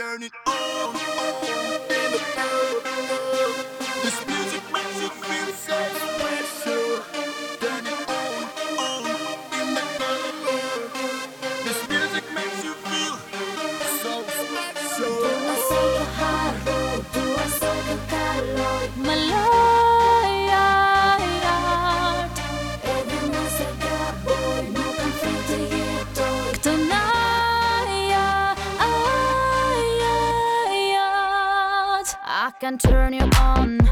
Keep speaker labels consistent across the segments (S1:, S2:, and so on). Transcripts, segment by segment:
S1: Turn it on. This music makes you feel.
S2: I can turn you on.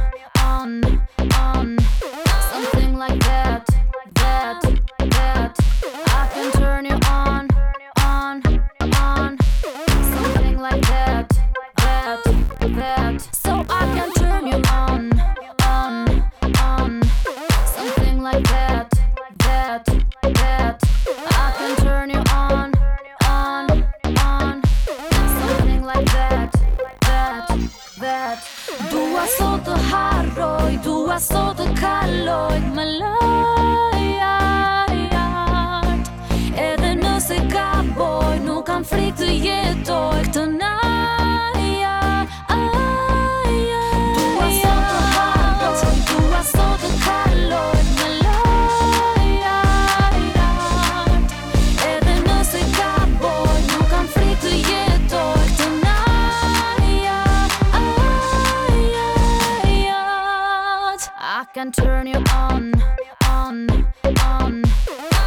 S2: sot të kaloj më lajart Edhe nëse ka boj, nuk kam frik të jetoj këtë në can turn you on, on, on.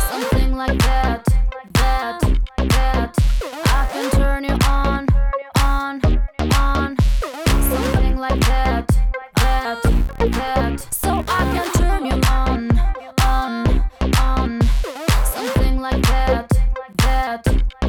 S2: Something like that, that, that. I can turn you on, on, on. Something like that, that, that. So I can turn you on, on, on. Something like that, that.